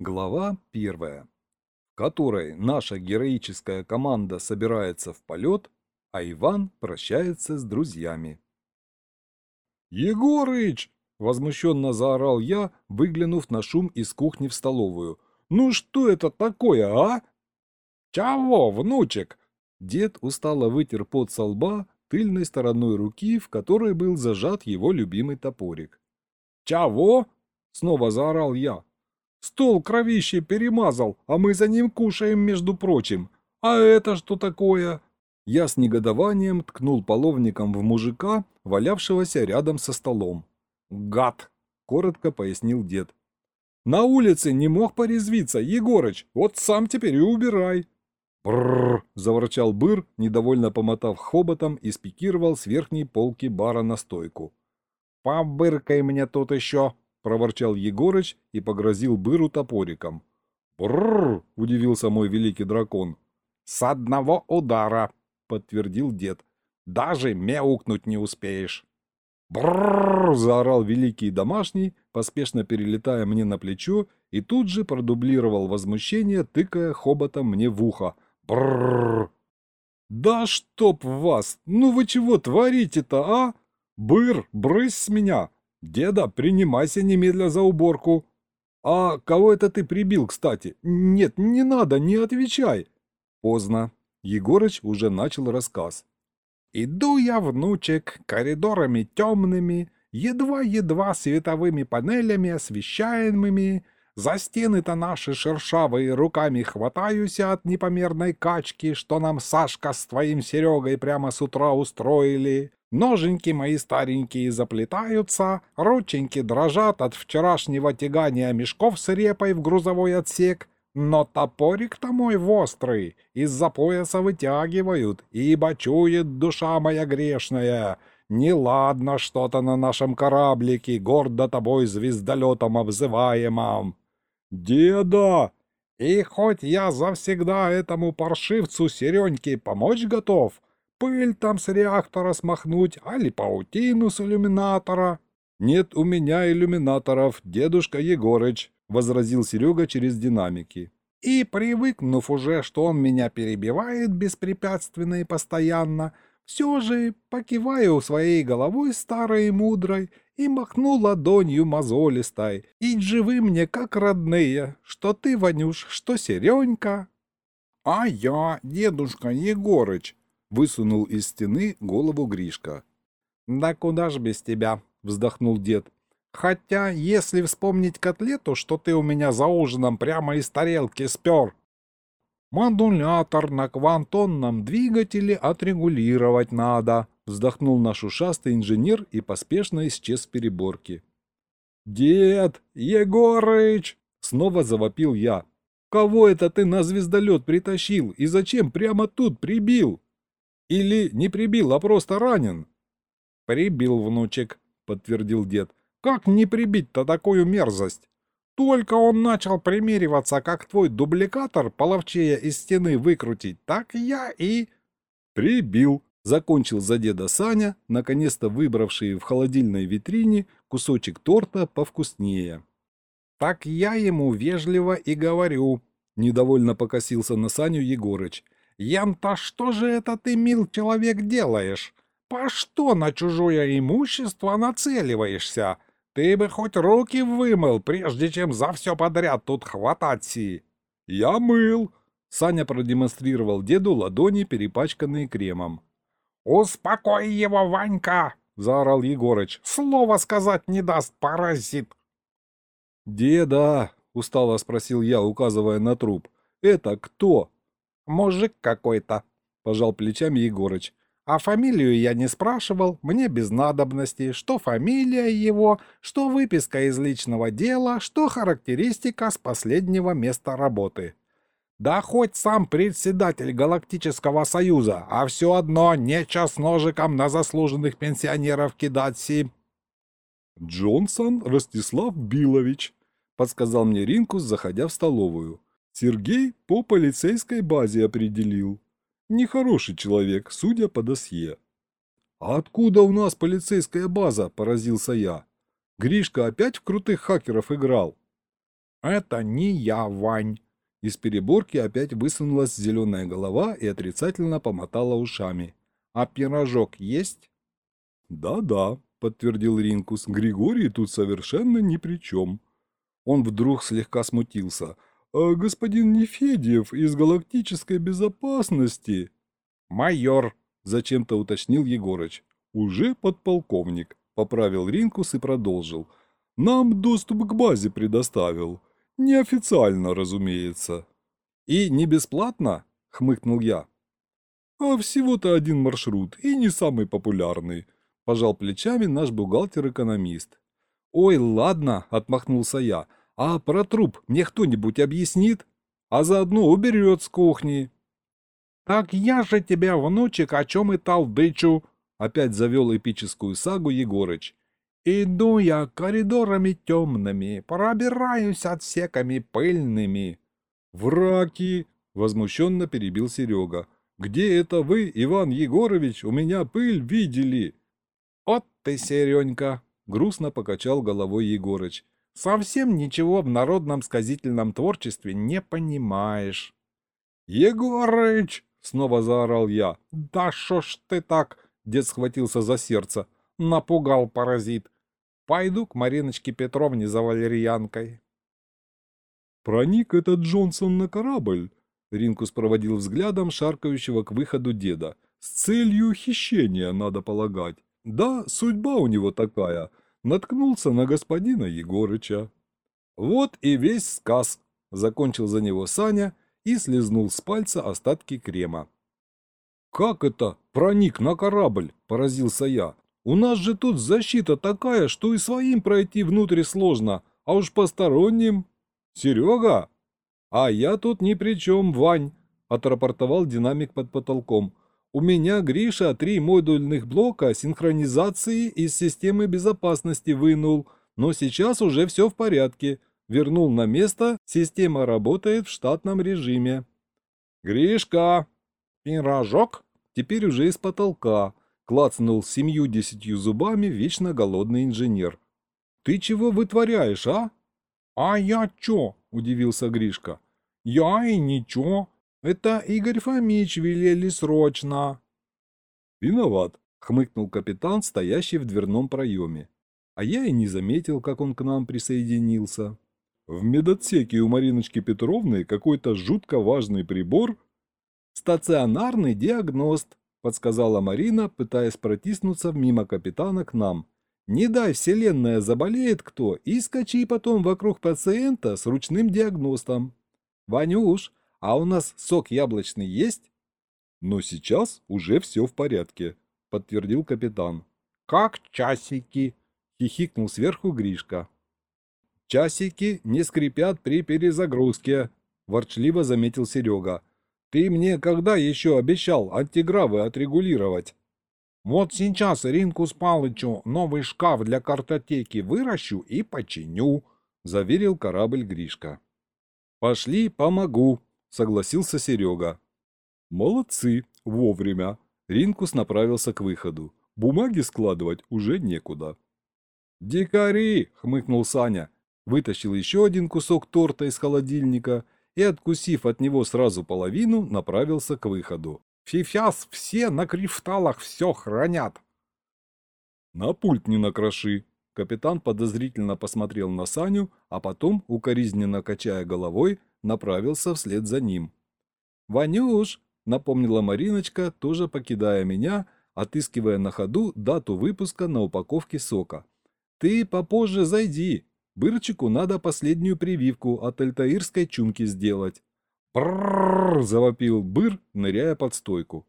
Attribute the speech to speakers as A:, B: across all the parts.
A: Глава первая, в которой наша героическая команда собирается в полет, а Иван прощается с друзьями. «Егорыч!» – возмущенно заорал я, выглянув на шум из кухни в столовую. «Ну что это такое, а?» «Чего, внучек?» Дед устало вытер пот со лба тыльной стороной руки, в которой был зажат его любимый топорик. «Чего?» – снова заорал я. Стол кровище перемазал, а мы за ним кушаем, между прочим. А это что такое?» Я с негодованием ткнул половником в мужика, валявшегося рядом со столом. «Гад!» — коротко пояснил дед. «На улице не мог порезвиться, Егорыч, вот сам теперь и убирай!» «Брррр!» — заворчал быр, недовольно помотав хоботом и спикировал с верхней полки бара на стойку. «Побыркай мне тут еще!» Проворчал Егорыч и погрозил быру топориком. «Брррр!» — удивился мой великий дракон. «С одного удара!» — подтвердил дед. «Даже мяукнуть не успеешь!» «Брррр!» — заорал великий домашний, поспешно перелетая мне на плечо, и тут же продублировал возмущение, тыкая хоботом мне в ухо. «Брррр!» «Да чтоб вас! Ну вы чего творите-то, а? Быр, брысь с меня! «Деда, принимайся немедля за уборку!» «А кого это ты прибил, кстати? Нет, не надо, не отвечай!» Поздно. Егорыч уже начал рассказ. «Иду я, внучек, коридорами темными, едва-едва световыми панелями освещаемыми, за стены-то наши шершавые руками хватаюсь от непомерной качки, что нам Сашка с твоим Серегой прямо с утра устроили. Ноженьки мои старенькие заплетаются, рученьки дрожат от вчерашнего тягания мешков с репой в грузовой отсек, но топорик-то мой вострый из-за пояса вытягивают, ибо чует душа моя грешная. Неладно что-то на нашем кораблике, гордо тобой звездолетом обзываемом. Деда! И хоть я завсегда этому паршивцу Сереньке помочь готов, пыль там с реактора смахнуть, али паутину с иллюминатора. Нет у меня иллюминаторов, дедушка Егорыч, возразил Серега через динамики. И, привыкнув уже, что он меня перебивает беспрепятственно и постоянно, все же покиваю своей головой старой и мудрой и махну ладонью мозолистой. И живы мне как родные, что ты, Ванюш, что Серенька. А я, дедушка Егорыч, Высунул из стены голову Гришка. «Да куда ж без тебя?» — вздохнул дед. «Хотя, если вспомнить котлету, что ты у меня за ужином прямо из тарелки спер...» «Модулятор на квантонном двигателе отрегулировать надо», — вздохнул наш ушастый инженер и поспешно исчез в переборке. «Дед! Егорыч!» — снова завопил я. «Кого это ты на звездолет притащил и зачем прямо тут прибил?» Или не прибил, а просто ранен?» «Прибил, внучек», — подтвердил дед. «Как не прибить-то такую мерзость? Только он начал примериваться, как твой дубликатор половчее из стены выкрутить, так я и...» «Прибил», — закончил за деда Саня, наконец-то выбравший в холодильной витрине кусочек торта повкуснее. «Так я ему вежливо и говорю», — недовольно покосился на Саню Егорыч. Янта, что же это ты, мил человек, делаешь? По что на чужое имущество нацеливаешься? Ты бы хоть руки вымыл, прежде чем за все подряд тут хватать си. Я мыл. Саня продемонстрировал деду ладони, перепачканные кремом. «Успокой его, Ванька!» — заорал Егорыч. «Слово сказать не даст, паразит!» «Деда!» — устало спросил я, указывая на труп. «Это кто?» «Мужик какой-то», — пожал плечами Егорыч. «А фамилию я не спрашивал, мне без надобности, что фамилия его, что выписка из личного дела, что характеристика с последнего места работы». «Да хоть сам председатель Галактического Союза, а все одно не час ножиком на заслуженных пенсионеров кидать си».
B: «Джонсон Ростислав Билович», — подсказал мне Ринкус, заходя в столовую. Сергей по полицейской базе определил. Нехороший человек, судя по досье. «А откуда у нас полицейская база?» – поразился я. «Гришка опять в крутых хакеров играл?»
A: «Это не я, Вань!» Из переборки опять высунулась зеленая голова и отрицательно помотала ушами. «А пирожок есть?»
B: «Да-да», — подтвердил Ринкус, — «Григорий тут совершенно ни при чем». Он вдруг слегка смутился. «А господин Нефедьев из галактической безопасности...»
A: «Майор», —
B: зачем-то уточнил Егорыч. «Уже подполковник», — поправил Ринкус и продолжил. «Нам доступ к базе предоставил. Неофициально, разумеется».
A: «И не бесплатно?» — хмыкнул я.
B: «А всего-то один маршрут, и не самый популярный», – пожал плечами наш бухгалтер-экономист.
A: «Ой, ладно», – отмахнулся я, – «а про труп мне кто-нибудь объяснит? А заодно уберет с кухни». «Так я же тебя, внучек, о чем и талдычу», – опять завел эпическую сагу Егорыч. «Иду я коридорами темными, пробираюсь отсеками пыльными».
B: «Враки!» – возмущенно перебил Серега. Где это вы, Иван Егорович, у меня пыль видели?»
A: «От ты, Серенька!» — грустно покачал головой Егорыч. «Совсем ничего в народном сказительном творчестве не понимаешь».
B: «Егорыч!» — снова заорал я.
A: «Да шо ж ты так?» — дед схватился за сердце. Напугал паразит. «Пойду к Мариночке Петровне за валерьянкой».
B: «Проник этот Джонсон на корабль», Ринкус проводил взглядом шаркающего к выходу деда. «С целью хищения, надо полагать. Да, судьба у него такая. Наткнулся на господина Егорыча». «Вот и весь сказ», — закончил за него Саня и слезнул с пальца остатки крема.
A: «Как это? Проник на корабль?» – поразился я. «У нас же тут защита такая, что и своим пройти внутрь сложно, а уж посторонним...» «Серега, «А я тут ни при чем, Вань», – отрапортовал динамик под потолком. «У меня, Гриша, три модульных блока синхронизации из системы безопасности вынул, но сейчас уже все в порядке. Вернул на место, система работает в штатном режиме». «Гришка!» «Пирожок?» Теперь уже из потолка. Клацнул семью-десятью зубами вечно голодный инженер. «Ты чего вытворяешь, а?» «А я чё?» – удивился Гришка. «Я и ничего. Это Игорь Фомич велели срочно».
B: «Виноват», — хмыкнул капитан, стоящий в дверном проеме. А я и не заметил, как он к нам присоединился. В медотсеке у Мариночки Петровны какой-то жутко важный прибор.
A: «Стационарный диагност», — подсказала Марина, пытаясь протиснуться мимо капитана к нам. «Не дай вселенная заболеет кто и скачи потом вокруг пациента с ручным диагностом». «Ванюш, а у нас сок яблочный есть?»
B: «Но сейчас уже все в порядке», — подтвердил капитан.
A: «Как часики?» — хихикнул сверху Гришка. «Часики не скрипят при перезагрузке», — ворчливо заметил Серега. «Ты мне когда еще обещал антигравы отрегулировать?» «Вот сейчас Ринку Палычу новый шкаф для картотеки выращу и починю», — заверил корабль Гришка. «Пошли, помогу», — согласился Серега.
B: «Молодцы, вовремя». Ринкус направился к выходу. Бумаги складывать уже некуда.
A: «Дикари!» — хмыкнул Саня. Вытащил еще один кусок торта из холодильника и, откусив от него сразу половину, направился к выходу. «Фифяс все на кришталах все хранят!»
B: «На пульт не накроши!» Капитан подозрительно посмотрел на Саню, а потом, укоризненно качая головой, направился вслед за ним.
A: «Ванюш!» — напомнила Мариночка, тоже покидая меня, отыскивая на ходу дату выпуска на упаковке сока. «Ты попозже зайди. Бырчику надо последнюю прививку от альтаирской чумки сделать». «Бррррр!» — завопил Быр, ныряя под стойку.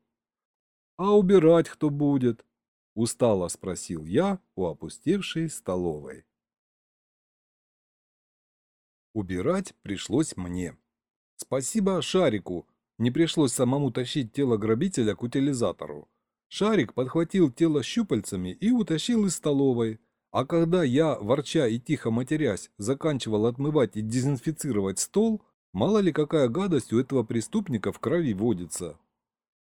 A: «А убирать кто будет?» — устало спросил я у опустевшей столовой. Убирать пришлось мне. Спасибо Шарику, не пришлось самому тащить тело грабителя к утилизатору. Шарик подхватил тело щупальцами и утащил из столовой, а когда я, ворча и тихо матерясь, заканчивал отмывать и дезинфицировать стол, мало ли какая гадость у этого преступника в крови водится.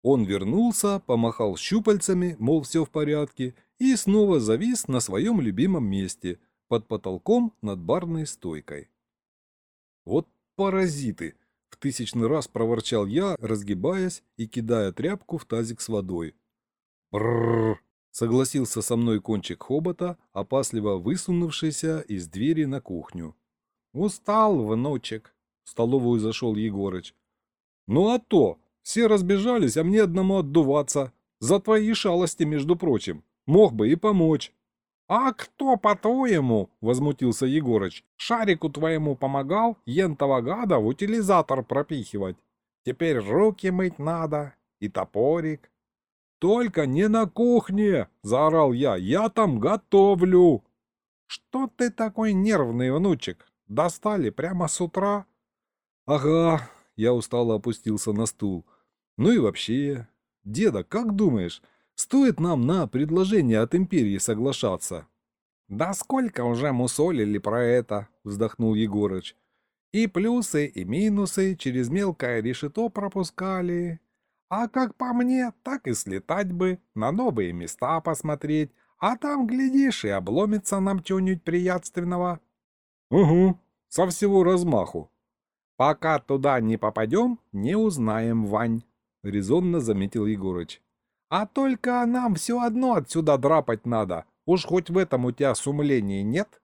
A: Он вернулся, помахал щупальцами, мол, все в порядке, и снова завис на своем любимом месте, под потолком над барной стойкой. Вот паразиты! В тысячный раз проворчал я, разгибаясь и кидая тряпку в тазик с водой. Бррр! Согласился со мной кончик хобота, опасливо высунувшийся из двери на кухню. «Устал, внучек!» В столовую зашел Егорыч. «Ну а то! Все разбежались, а мне одному отдуваться. За твои шалости, между прочим. Мог бы и помочь». «А кто, по-твоему, — возмутился Егорыч, — шарику твоему помогал ентого гада в утилизатор пропихивать? Теперь руки мыть надо и топорик». «Только не на кухне!» — заорал я. «Я там готовлю!» «Что ты такой нервный, внучек? Достали прямо с утра?» «Ага!» — я устало опустился на стул. «Ну и вообще... Деда, как думаешь, стоит нам на предложение от империи соглашаться?» «Да сколько уже мусолили про это?» — вздохнул Егорыч. «И плюсы, и минусы через мелкое решето пропускали. А как по мне, так и слетать бы, на новые места посмотреть, а там, глядишь, и обломится нам чего-нибудь приятственного.
B: Угу, со всего размаху.
A: Пока туда не попадем, не узнаем, Вань, резонно заметил Егорыч. А только нам все одно отсюда драпать надо, уж хоть в этом у тебя сумления нет?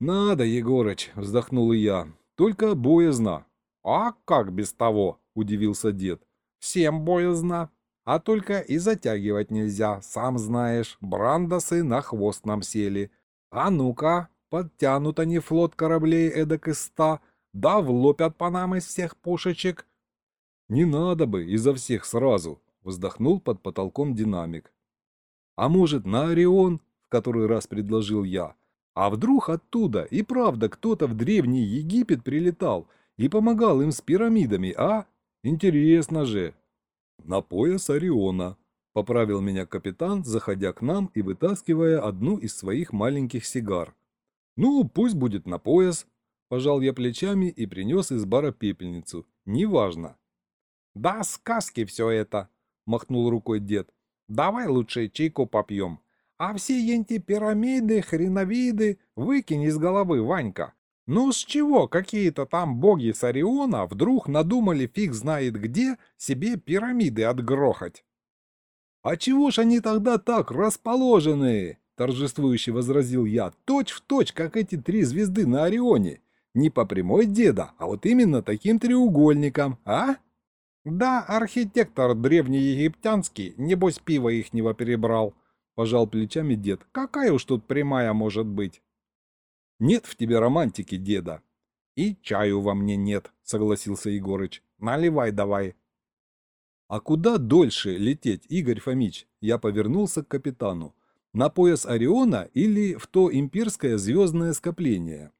B: Надо, Егорыч, вздохнул я, только боязно.
A: А как без того, удивился дед. Всем боязно. А только и затягивать нельзя, сам знаешь, брандасы на хвост нам сели. А ну-ка, подтянут они флот кораблей эдак из ста, да влопят по нам из всех пушечек.
B: Не надо бы изо всех сразу, вздохнул под потолком динамик. А может, на Орион, в который раз предложил я. А вдруг оттуда и правда кто-то в древний Египет прилетал и помогал им с пирамидами, а? Интересно же. На пояс Ориона, поправил меня капитан, заходя к нам и вытаскивая одну из своих маленьких сигар. Ну, пусть будет на пояс. Пожал я плечами и принес из бара пепельницу. Неважно.
A: Да, сказки все это, махнул рукой дед. Давай лучше чайку попьем. А все эти пирамиды, хреновиды выкинь из головы, Ванька. Ну с чего какие-то там боги с Ориона вдруг надумали фиг знает где себе пирамиды отгрохать?
B: «А чего ж они тогда так расположены?» – торжествующе возразил я. «Точь в точь, как эти три звезды на Орионе. Не по прямой деда, а вот именно таким треугольником, а?»
A: «Да, архитектор древнеегиптянский, небось пиво ихнего перебрал», – пожал плечами дед. «Какая уж тут прямая может быть?»
B: Нет в тебе романтики, деда.
A: И чаю во мне нет, согласился Егорыч. Наливай давай.
B: А куда дольше лететь, Игорь Фомич? Я повернулся к капитану. На пояс Ориона или в то имперское звездное скопление?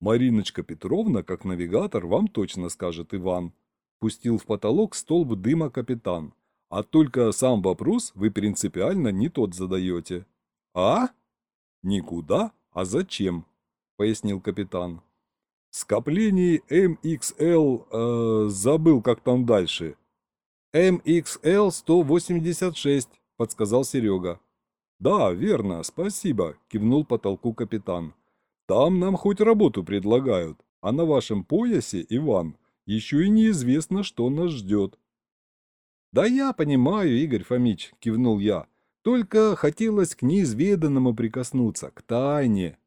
B: Мариночка Петровна, как навигатор, вам точно скажет Иван. Пустил в потолок столб дыма капитан. А только сам вопрос вы принципиально не тот задаете. А? Никуда, а зачем? пояснил капитан. Скоплений МХЛ, э, забыл, как там дальше. МХЛ-186, подсказал Серега. Да, верно, спасибо, кивнул потолку капитан. Там нам хоть работу предлагают, а на вашем поясе, Иван, еще и неизвестно, что нас ждет. Да я понимаю, Игорь Фомич, кивнул я. Только хотелось к неизведанному прикоснуться, к тайне.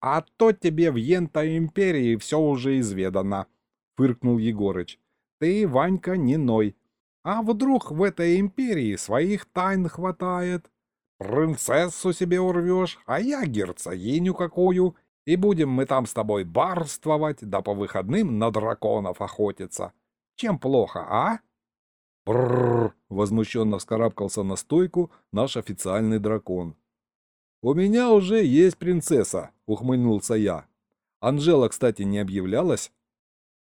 A: «А то тебе в Ента империи все уже изведано», — фыркнул Егорыч. «Ты, Ванька, не ной. А вдруг в этой империи своих тайн хватает? Принцессу себе урвешь, а я герцогиню какую, и будем мы там с тобой барствовать, да по выходным на драконов охотиться. Чем плохо, а?»
B: «Брррр!» — возмущенно вскарабкался на стойку наш официальный дракон. «У меня уже есть принцесса», — ухмыльнулся я. «Анжела, кстати, не объявлялась?»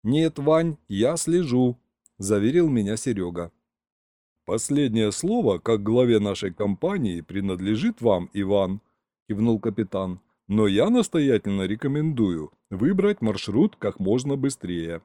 B: «Нет, Вань, я слежу», — заверил меня Серега. «Последнее слово, как главе нашей компании, принадлежит вам, Иван», — кивнул капитан. «Но я настоятельно рекомендую выбрать маршрут как можно быстрее».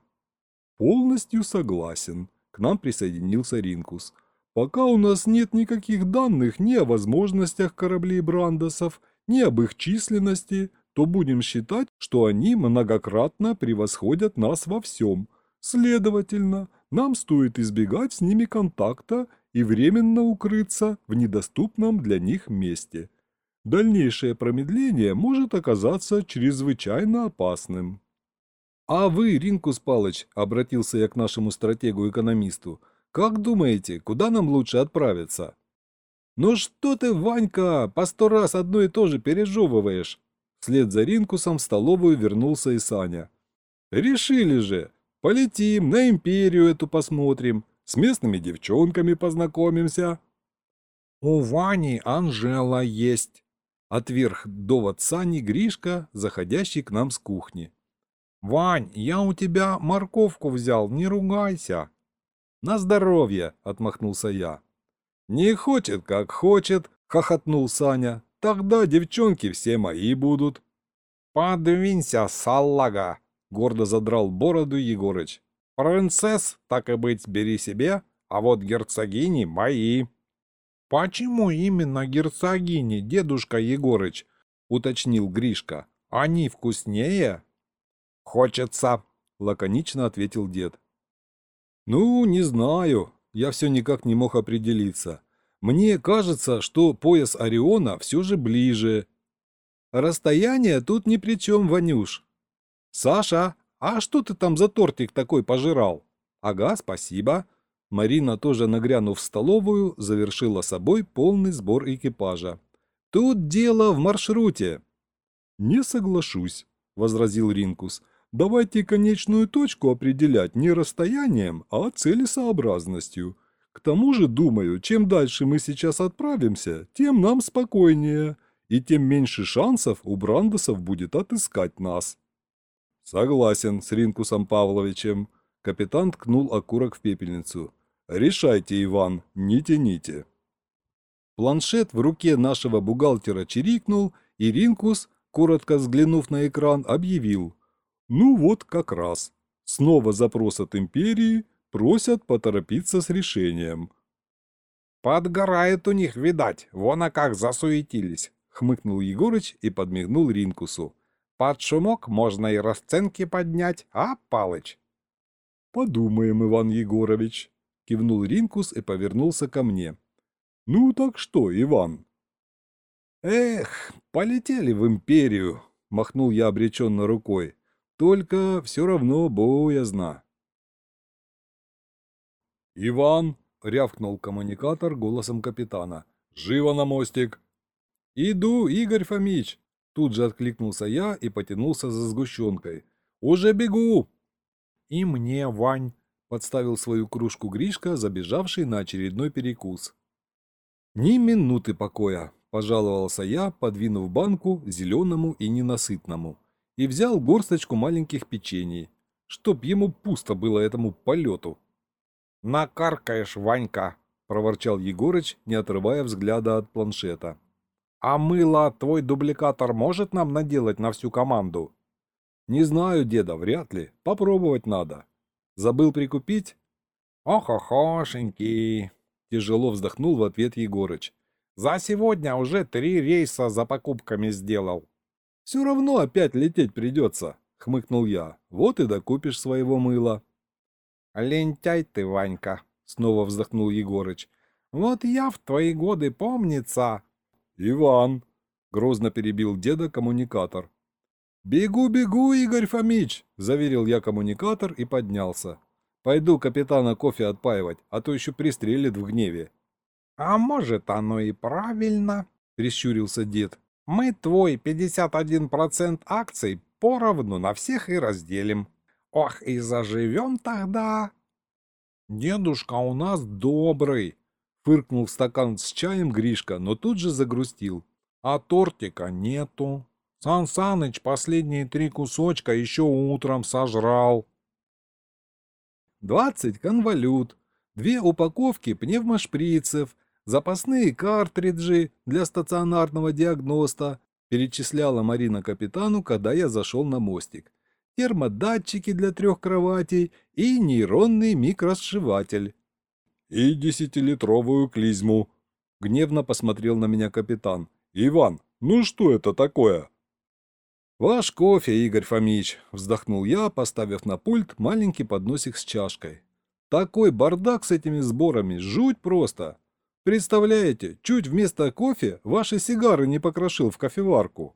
B: «Полностью согласен», — к нам присоединился Ринкус. Пока у нас нет никаких данных ни о возможностях кораблей Брандосов, ни об их численности, то будем считать, что они многократно превосходят нас во всем. Следовательно, нам стоит избегать с ними контакта и временно укрыться в недоступном для них месте. Дальнейшее промедление может оказаться чрезвычайно опасным.
A: «А вы, Ринкус Палыч», — обратился я к нашему стратегу-экономисту, — «как думаете, куда нам лучше отправиться?» «Ну что ты, Ванька, по сто раз одно и то же пережевываешь!» Вслед за Ринкусом в столовую вернулся и Саня. «Решили же! Полетим, на империю эту посмотрим, с местными девчонками познакомимся». «У Вани Анжела есть», — отверг довод Сани Гришка, заходящий к нам с кухни. «Вань, я у тебя морковку взял, не ругайся». «На здоровье», — отмахнулся я. «Не хочет, как хочет», — хохотнул Саня. «Тогда девчонки все мои будут». «Подвинься, салага», — гордо задрал бороду Егорыч. «Принцесс, так и быть, бери себе, а вот герцогини мои». «Почему именно герцогини, дедушка Егорыч?» — уточнил Гришка. «Они вкуснее?» «Хочется», — лаконично ответил дед. «Ну, не знаю», я все никак не мог определиться. Мне кажется, что пояс Ориона все же ближе. Расстояние тут ни при чем, Ванюш. Саша, а что ты там за тортик такой пожирал? Ага, спасибо. Марина, тоже нагрянув в столовую, завершила собой полный сбор экипажа. Тут дело в маршруте. Не соглашусь, возразил Ринкус. Давайте конечную точку определять не расстоянием, а целесообразностью. К тому же, думаю, чем дальше мы сейчас отправимся, тем нам спокойнее, и тем меньше шансов у Брандосов будет отыскать нас. Согласен с Ринкусом Павловичем. Капитан ткнул окурок в пепельницу. Решайте, Иван, не тяните. Планшет в руке нашего бухгалтера чирикнул, и Ринкус, коротко взглянув на экран, объявил – ну вот как раз. Снова запрос от империи, просят поторопиться с решением. «Подгорает у них, видать, вон а как засуетились», — хмыкнул Егорыч и подмигнул Ринкусу. «Под шумок можно и расценки поднять, а, Палыч?» «Подумаем, Иван Егорович», — кивнул Ринкус и повернулся ко мне. «Ну так что, Иван?» «Эх, полетели в империю», — махнул я обреченно рукой. Только все равно боязно. «Иван!» — рявкнул коммуникатор голосом капитана. «Живо на мостик!» «Иду, Игорь Фомич!» Тут же откликнулся я и потянулся за сгущенкой. «Уже бегу!» «И мне, Вань!» — подставил свою кружку Гришка, забежавший на очередной перекус. «Ни минуты покоя!» — пожаловался я, подвинув банку зеленому и ненасытному и взял горсточку маленьких печений, чтоб ему пусто было этому полету. «Накаркаешь, Ванька!» — проворчал Егорыч, не отрывая взгляда от планшета. «А мыло твой дубликатор может нам наделать на всю команду?» «Не знаю, деда, вряд ли. Попробовать надо. Забыл прикупить?» «Ох-охошенький!» — тяжело вздохнул в ответ Егорыч. «За сегодня уже три рейса за покупками сделал. «Все равно опять лететь придется», — хмыкнул я. «Вот и докупишь своего мыла». «Лентяй ты, Ванька», — снова вздохнул Егорыч. «Вот я в твои годы помнится...» «Иван», — грозно перебил деда коммуникатор. «Бегу, бегу, Игорь Фомич», — заверил я коммуникатор и поднялся. «Пойду капитана кофе отпаивать, а то еще пристрелит в гневе». «А может, оно и правильно», — прищурился дед. Мы твой 51% акций поровну на всех и разделим. Ох, и заживем тогда. Дедушка у нас добрый, фыркнул стакан с чаем Гришка, но тут же загрустил. А тортика нету. Сан Саныч последние три кусочка еще утром сожрал. Двадцать конвалют, две упаковки пневмошприцев, запасные картриджи для стационарного диагноста, перечисляла Марина капитану, когда я зашел на мостик, термодатчики для трех кроватей и нейронный микросшиватель. «И десятилитровую клизму», — гневно посмотрел на меня капитан. «Иван, ну что это такое?» «Ваш кофе, Игорь Фомич», – вздохнул я, поставив на пульт маленький подносик с чашкой. «Такой бардак с этими сборами, жуть просто. Представляете, чуть вместо кофе ваши сигары не покрошил в кофеварку».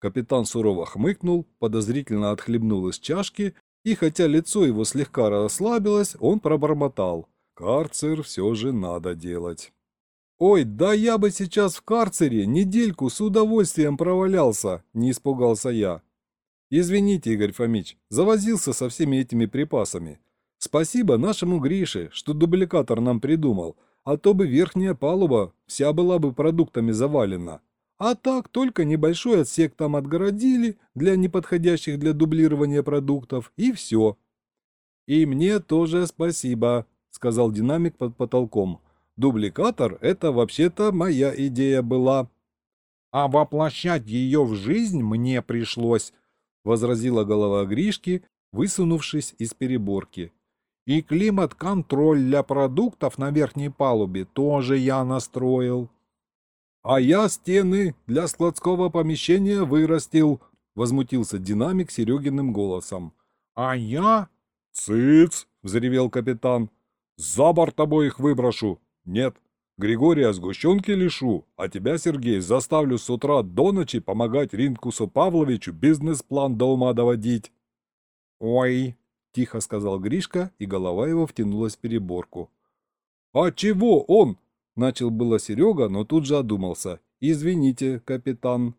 A: Капитан сурово хмыкнул, подозрительно отхлебнул из чашки, и хотя лицо его слегка расслабилось, он пробормотал. «Карцер все же надо делать». «Ой, да я бы сейчас в карцере недельку с удовольствием провалялся», – не испугался я. «Извините, Игорь Фомич, завозился со всеми этими припасами. Спасибо нашему Грише, что дубликатор нам придумал, а то бы верхняя палуба вся была бы продуктами завалена. А так только небольшой отсек там отгородили для неподходящих для дублирования продуктов, и все». «И мне тоже спасибо», – сказал динамик под потолком. Дубликатор – это вообще-то моя идея была. А воплощать ее в жизнь мне пришлось, возразила голова Гришки, высунувшись из переборки. И климат-контроль для продуктов на верхней палубе тоже я настроил. А я стены для складского помещения вырастил, возмутился динамик Серегиным голосом. А я... Цыц, взревел капитан. За борт обоих выброшу, нет, Григория сгущенки лишу, а тебя, Сергей, заставлю с утра до ночи помогать Ринкусу Павловичу бизнес-план до ума доводить. Ой, тихо сказал Гришка, и голова его втянулась в переборку. А чего он? Начал было Серега, но тут же одумался. Извините, капитан.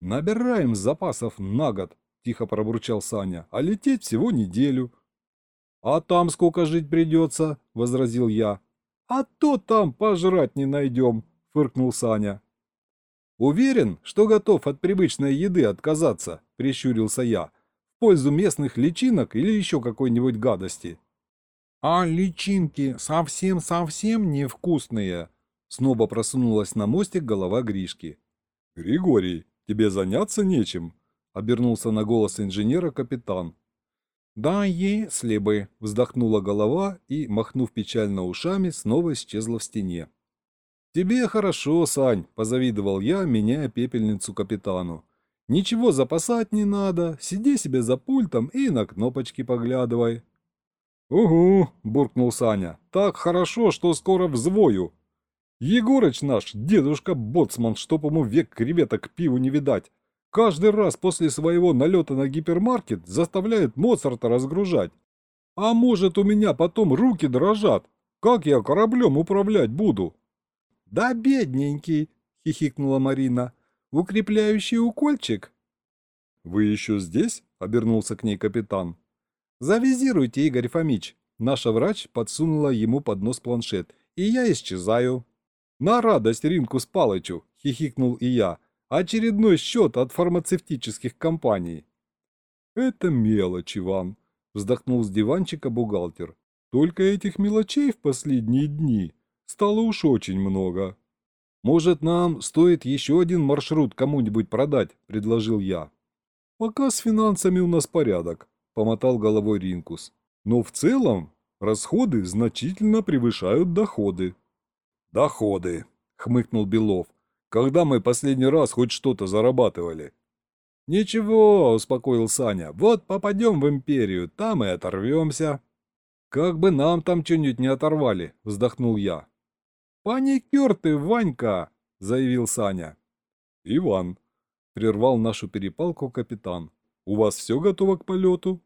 A: Набираем запасов на год, тихо пробурчал Саня, а лететь всего неделю. А там сколько жить придется, возразил я. «А то там пожрать не найдем», — фыркнул Саня. «Уверен, что готов от привычной еды отказаться», — прищурился я, «в пользу местных личинок или еще какой-нибудь гадости». «А личинки совсем-совсем невкусные», — снова просунулась на мостик голова Гришки. «Григорий, тебе заняться нечем», — обернулся на голос инженера капитан. «Да если бы!» – вздохнула голова и, махнув печально ушами, снова исчезла в стене. «Тебе хорошо, Сань», – позавидовал я, меняя пепельницу капитану. «Ничего запасать не надо, сиди себе за пультом и на кнопочки поглядывай». «Угу», – буркнул Саня, – «так хорошо, что скоро взвою». «Егорыч наш, дедушка-боцман, чтоб ему век креветок пиву не видать, Каждый раз после своего налета на гипермаркет заставляет Моцарта разгружать. А может, у меня потом руки дрожат? Как я кораблем управлять буду? Да бедненький, хихикнула Марина. Укрепляющий укольчик? Вы еще здесь? Обернулся к ней капитан. Завизируйте, Игорь Фомич. Наша врач подсунула ему под нос планшет. И я исчезаю. На радость Ринку Спалычу, хихикнул и я. Очередной счет от фармацевтических компаний. Это мелочь, Иван, вздохнул с диванчика бухгалтер. Только этих мелочей в последние дни стало уж очень много. Может, нам стоит еще один маршрут кому-нибудь продать, предложил я. Пока с финансами у нас порядок, помотал головой Ринкус. Но в целом расходы значительно превышают доходы. Доходы, хмыкнул Белов. Когда мы последний раз хоть что-то зарабатывали?» «Ничего», — успокоил Саня, — «вот попадем в империю, там и оторвемся». «Как бы нам там что-нибудь не оторвали», — вздохнул я. «Паникер ты, Ванька», — заявил Саня. «Иван», — прервал нашу перепалку капитан, — «у вас все готово к полету?»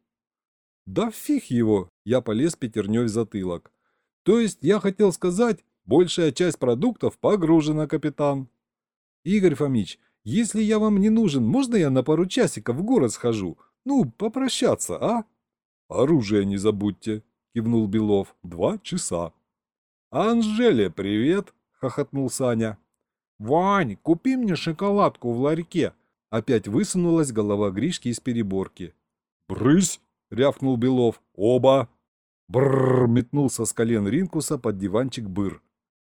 A: «Да фиг его!» — я полез пятерней в затылок. «То есть я хотел сказать, большая часть продуктов погружена, капитан». «Игорь Фомич, если я вам не нужен, можно я на пару часиков в город схожу? Ну, попрощаться, а?» «Оружие не забудьте», — кивнул Белов. «Два часа». «Анжеле, привет!» — хохотнул Саня. «Вань, купи мне шоколадку в ларьке!» Опять высунулась голова Гришки из переборки. «Брысь!» — рявкнул Белов. «Оба!» Бррр! метнулся с колен Ринкуса под диванчик быр.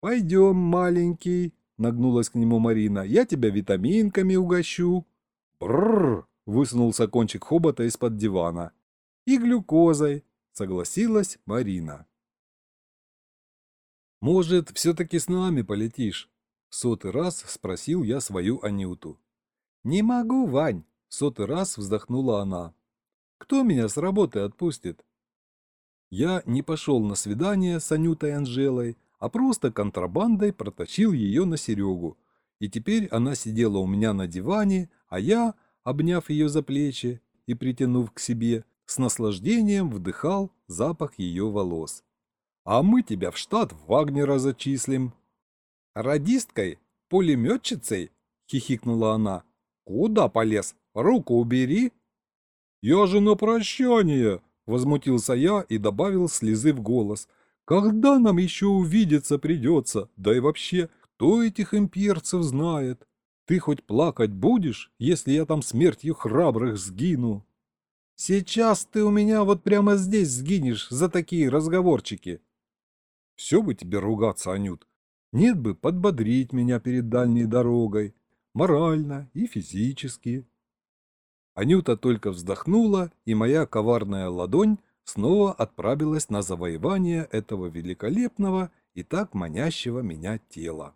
A: «Пойдем, маленький!» Нагнулась к нему Марина. «Я тебя витаминками угощу». «Брррр!» — высунулся кончик хобота из-под дивана. «И глюкозой», — согласилась Марина. «Может, все-таки с нами полетишь?» — сотый раз спросил я свою Анюту. «Не могу, Вань», — сотый раз вздохнула она. Кто меня с работы отпустит? Я не пошел на свидание с Анютой Анжелой, а просто контрабандой протащил ее на Серегу. И теперь она сидела у меня на диване, а я, обняв ее за плечи и притянув к себе, с наслаждением вдыхал запах ее волос. «А мы тебя в штат Вагнера зачислим». «Радисткой? Пулеметчицей?» — хихикнула она. «Куда полез? Руку убери!» «Я же на прощание!» — возмутился я и добавил слезы в голос. «Когда нам еще увидеться придется? Да и вообще, кто этих имперцев знает? Ты хоть плакать будешь, если я там смертью храбрых сгину?» «Сейчас ты у меня вот прямо здесь сгинешь за такие разговорчики!» «Все бы тебе ругаться, Анют. Нет бы подбодрить меня перед дальней дорогой, морально и физически». Анюта только вздохнула, и моя коварная ладонь снова отправилась на завоевание этого великолепного и так манящего меня тела.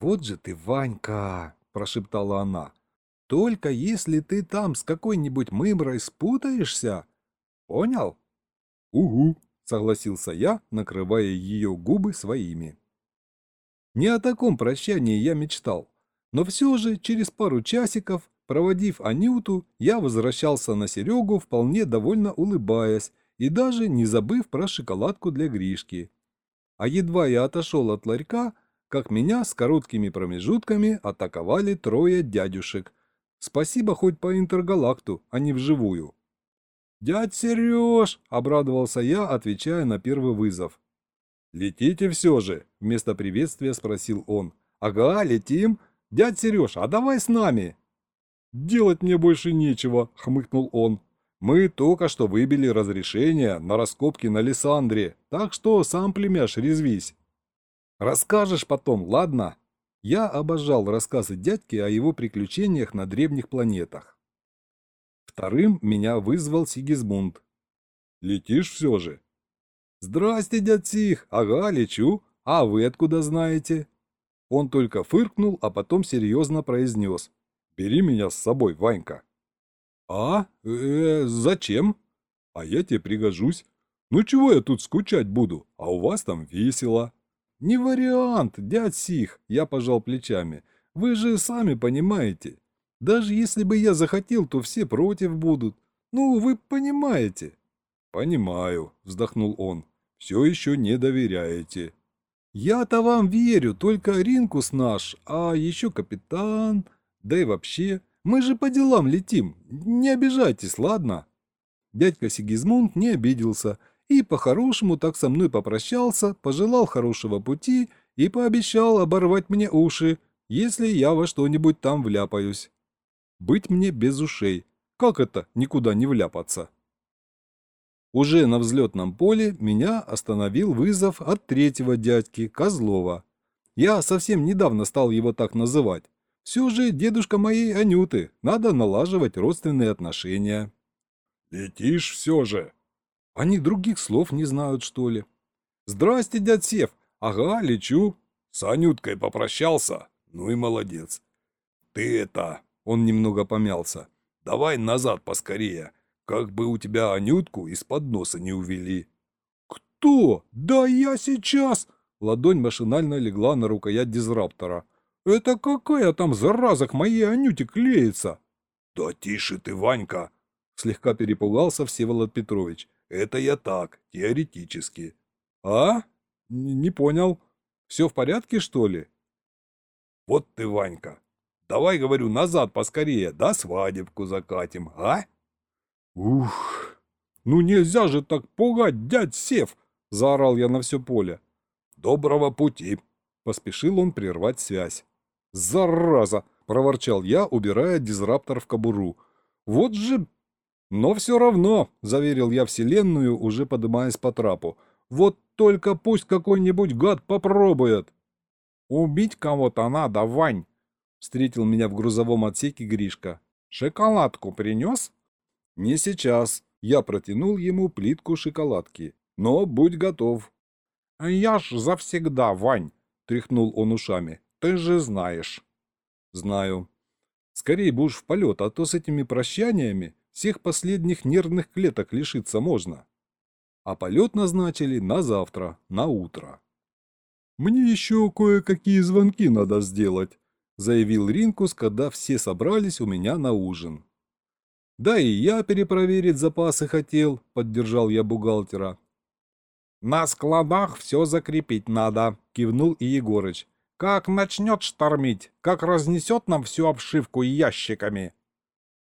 A: «Вот же ты, Ванька!» – прошептала она. «Только если ты там с какой-нибудь мымрой спутаешься, понял?» «Угу», – согласился я, накрывая ее губы своими. Не о таком прощании я мечтал, но все же через пару часиков Проводив Анюту, я возвращался на Серегу, вполне довольно улыбаясь и даже не забыв про шоколадку для Гришки. А едва я отошел от ларька, как меня с короткими промежутками атаковали трое дядюшек. Спасибо хоть по интергалакту, а не вживую. «Дядь Сереж!» – обрадовался я, отвечая на первый вызов. «Летите все же?» – вместо приветствия спросил он. «Ага, летим. Дядь Сереж, а давай с нами!» «Делать мне больше нечего», — хмыкнул он. «Мы только что выбили разрешение на раскопки на Лиссандре, так что сам племяш резвись». «Расскажешь потом, ладно?» Я обожал рассказы дядьки о его приключениях на древних планетах. Вторым меня вызвал Сигизмунд. «Летишь все же?» «Здрасте, дядь Сих! Ага, лечу. А вы откуда знаете?» Он только фыркнул, а потом серьезно произнес. Бери меня с собой, Ванька. А? Э, зачем? А я тебе пригожусь. Ну чего я тут скучать буду, а у вас там весело. Не вариант, дядь Сих, я пожал плечами. Вы же сами понимаете. Даже если бы я захотел, то все против будут. Ну, вы понимаете. Понимаю, вздохнул он. Все еще не доверяете. Я-то вам верю, только Ринкус наш, а еще капитан... Да и вообще, мы же по делам летим, не обижайтесь, ладно?» Дядька Сигизмунд не обиделся и по-хорошему так со мной попрощался, пожелал хорошего пути и пообещал оборвать мне уши, если я во что-нибудь там вляпаюсь. Быть мне без ушей. Как это никуда не вляпаться? Уже на взлетном поле меня остановил вызов от третьего дядьки, Козлова. Я совсем недавно стал его так называть. Все же дедушка моей Анюты, надо налаживать родственные отношения. Летишь все же. Они других слов не знают, что ли. Здрасте, дядь Сев. Ага, лечу. С Анюткой попрощался. Ну и молодец. Ты это... Он немного помялся. Давай назад поскорее. Как бы у тебя Анютку из-под носа не увели. Кто? Да я сейчас... Ладонь машинально легла на рукоять дизраптора. Это какая там зараза к моей Анюте клеится? Да тише ты, Ванька, слегка перепугался Всеволод Петрович. Это я так, теоретически. А? Не понял. Все в порядке, что ли? Вот ты, Ванька. Давай, говорю, назад поскорее, да свадебку закатим, а? Ух, ну нельзя же так пугать, дядь Сев, заорал я на все поле. Доброго пути, поспешил он прервать связь. «Зараза!» – проворчал я, убирая дизраптор в кобуру. «Вот же...» «Но все равно», – заверил я Вселенную, уже подымаясь по трапу. «Вот только пусть какой-нибудь гад попробует!» «Убить кого-то надо, Вань!» – встретил меня в грузовом отсеке Гришка. «Шоколадку принес?» «Не сейчас». Я протянул ему плитку шоколадки. «Но будь готов». «Я ж завсегда, Вань!» – тряхнул он ушами. Ты же знаешь. Знаю. Скорее уж в полет, а то с этими прощаниями всех последних нервных клеток лишиться можно. А полет назначили на завтра, на утро.
B: «Мне еще кое-какие звонки надо сделать», – заявил Ринкус, когда все собрались у меня на ужин.
A: «Да и я перепроверить запасы хотел», – поддержал я бухгалтера.
C: «На складах все закрепить надо», – кивнул и Егорыч. «Как начнет штормить, как разнесет нам всю обшивку ящиками».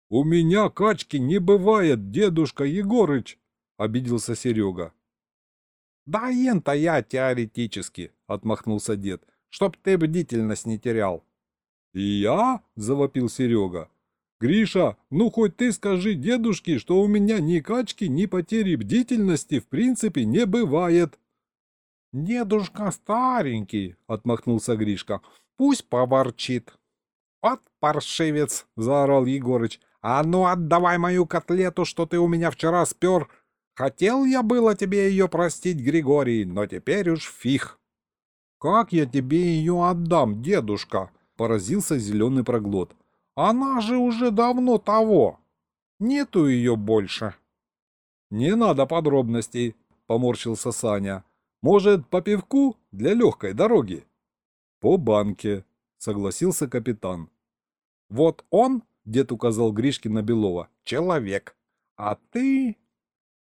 A: «У меня качки не бывает, дедушка Егорыч», — обиделся Серега.
C: «Да ен-то я теоретически», — отмахнулся дед, — «чтоб ты бдительность не терял».
A: «И я?» — завопил Серега. «Гриша, ну хоть ты скажи дедушке, что у меня ни качки, ни потери бдительности в принципе не бывает».
C: «Дедушка старенький», — отмахнулся Гришка, — «пусть поворчит». «От паршивец!» — заорал Егорыч. «А ну отдавай мою котлету, что ты у меня вчера спер. Хотел я было тебе ее простить, Григорий, но теперь уж фиг». «Как я тебе ее отдам, дедушка?» — поразился зеленый проглот. «Она же уже давно того. Нету ее больше».
A: «Не надо подробностей», — поморщился Саня. «Может, по пивку для легкой дороги?» «По банке», — согласился капитан.
C: «Вот он Дед указал Гришке на Белова. «Человек. А ты...»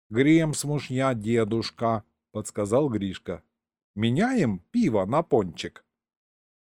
C: «Грем с мужья, дедушка», — подсказал Гришка. «Меняем пиво на пончик».